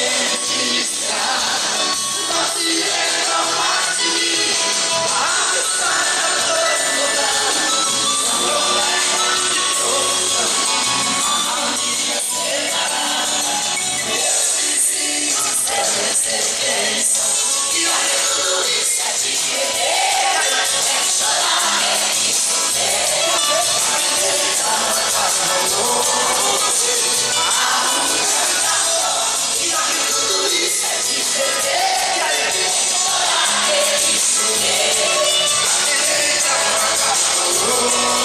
Justiça, paciência.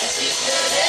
Yes, you.